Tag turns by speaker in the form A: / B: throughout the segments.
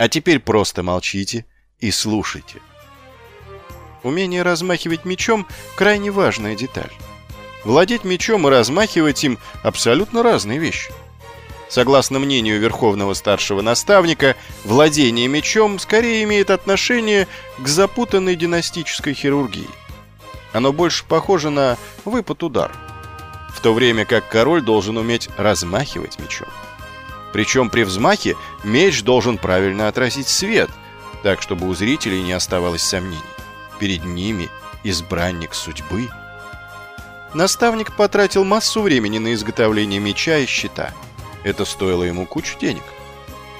A: А теперь просто молчите и слушайте. Умение размахивать мечом – крайне важная деталь. Владеть мечом и размахивать им – абсолютно разные вещи. Согласно мнению верховного старшего наставника, владение мечом скорее имеет отношение к запутанной династической хирургии. Оно больше похоже на выпад-удар, в то время как король должен уметь размахивать мечом. Причем при взмахе меч должен правильно отразить свет, так чтобы у зрителей не оставалось сомнений. Перед ними избранник судьбы. Наставник потратил массу времени на изготовление меча и щита. Это стоило ему кучу денег.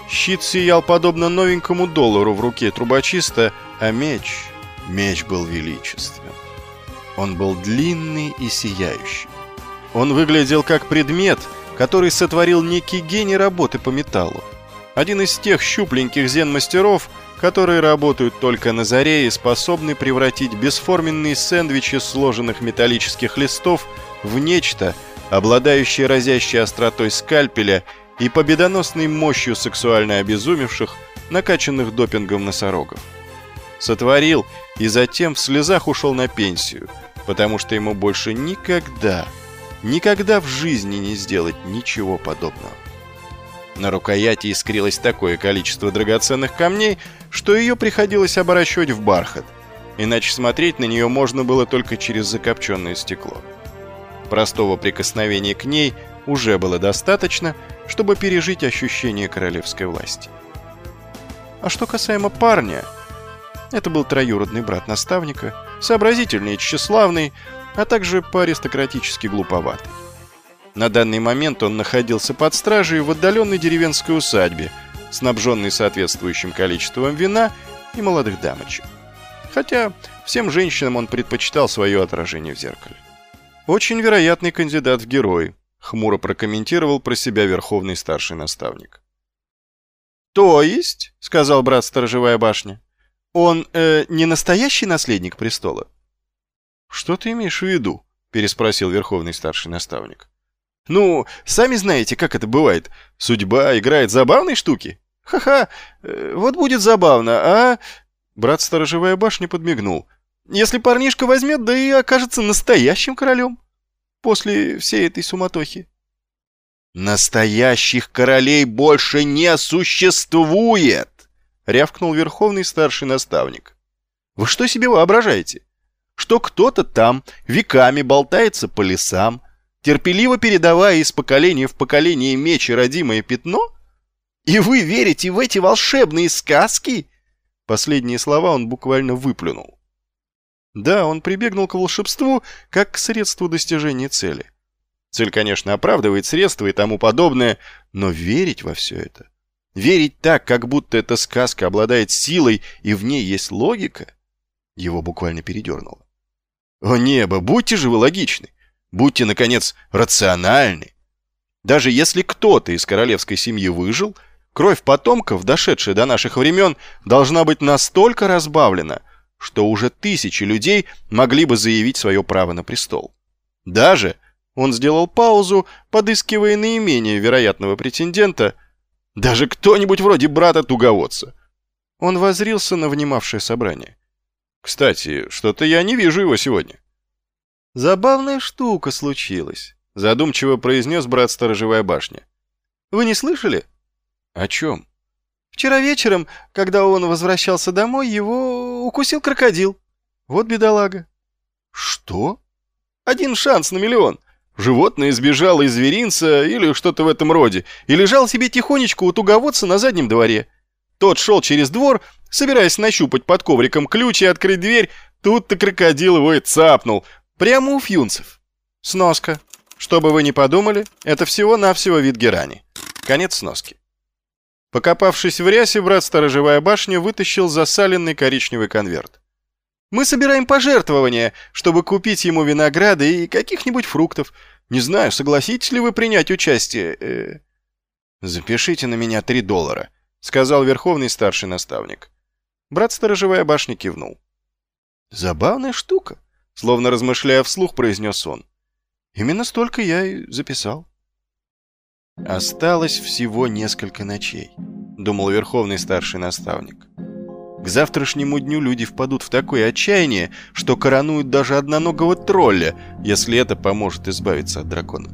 A: Щит сиял подобно новенькому доллару в руке трубочиста, а меч... Меч был величествен. Он был длинный и сияющий. Он выглядел как предмет, который сотворил некий гений работы по металлу. Один из тех щупленьких зен-мастеров, которые работают только на заре и способны превратить бесформенные сэндвичи сложенных металлических листов в нечто, обладающее разящей остротой скальпеля и победоносной мощью сексуально обезумевших, накачанных допингом носорогов. Сотворил и затем в слезах ушел на пенсию, потому что ему больше никогда, никогда в жизни не сделать ничего подобного. На рукояти искрилось такое количество драгоценных камней, что ее приходилось оборачивать в бархат, иначе смотреть на нее можно было только через закопченное стекло. Простого прикосновения к ней уже было достаточно, чтобы пережить ощущение королевской власти. А что касаемо парня, это был троюродный брат наставника, сообразительный и тщеславный, а также по-аристократически глуповатый. На данный момент он находился под стражей в отдаленной деревенской усадьбе, снабженной соответствующим количеством вина и молодых дамочек. Хотя всем женщинам он предпочитал свое отражение в зеркале. «Очень вероятный кандидат в герои», — хмуро прокомментировал про себя верховный старший наставник. «То есть», — сказал брат Сторожевая башня, — «он э, не настоящий наследник престола?» «Что ты имеешь в виду?» — переспросил верховный старший наставник. Ну, сами знаете, как это бывает. Судьба играет забавные штуки. Ха-ха, э, вот будет забавно, а...» Брат Сторожевая башня подмигнул. «Если парнишка возьмет, да и окажется настоящим королем. После всей этой суматохи».
B: «Настоящих королей больше не существует!» — рявкнул верховный старший наставник.
A: «Вы что себе воображаете? Что кто-то там веками болтается по лесам, терпеливо передавая из поколения в поколение меч и родимое пятно? И вы верите в эти волшебные сказки?» Последние слова он буквально выплюнул. Да, он прибегнул к волшебству как к средству достижения цели. Цель, конечно, оправдывает средства и тому подобное, но верить во все это, верить так, как будто эта сказка обладает силой и в ней есть логика, его буквально передернуло. О небо, будьте же вы логичны! Будьте, наконец, рациональны. Даже если кто-то из королевской семьи выжил, кровь потомков, дошедшая до наших времен, должна быть настолько разбавлена, что уже тысячи людей могли бы заявить свое право на престол. Даже, он сделал паузу, подыскивая наименее вероятного претендента, даже кто-нибудь вроде брата-туговодца. Он возрился на внимавшее собрание. Кстати, что-то я не вижу его сегодня. «Забавная штука случилась», — задумчиво произнес брат Сторожевая башня. «Вы не слышали?» «О чем?» «Вчера вечером, когда он возвращался домой, его укусил крокодил. Вот бедолага». «Что?» «Один шанс на миллион. Животное сбежало из зверинца или что-то в этом роде и лежал себе тихонечко у туговодца на заднем дворе. Тот шел через двор, собираясь нащупать под ковриком ключ и открыть дверь, тут-то крокодил его и цапнул, Прямо у фьюнцев. Сноска. Что бы вы ни подумали, это всего-навсего вид герани. Конец сноски. Покопавшись в рясе, брат Сторожевая башня вытащил засаленный коричневый конверт. «Мы собираем пожертвования, чтобы купить ему винограда и каких-нибудь фруктов. Не знаю, согласитесь ли вы принять участие?» э... «Запишите на меня три доллара», — сказал верховный старший наставник. Брат Сторожевая башня кивнул. «Забавная штука», Словно размышляя вслух, произнес он. Именно столько я и записал. Осталось всего несколько ночей. думал верховный старший наставник. К завтрашнему дню люди впадут в такое отчаяние, что коронуют даже одноногого тролля, если это поможет избавиться от дракона.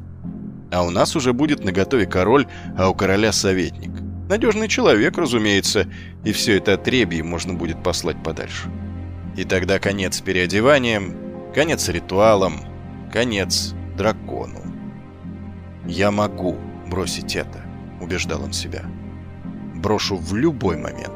A: А у нас уже будет наготове король, а у короля советник. Надежный человек, разумеется, и все это отребье можно будет послать подальше. И тогда конец переодеваниям, конец ритуалам, конец дракону. «Я могу бросить это», — убеждал он себя. «Брошу в любой момент».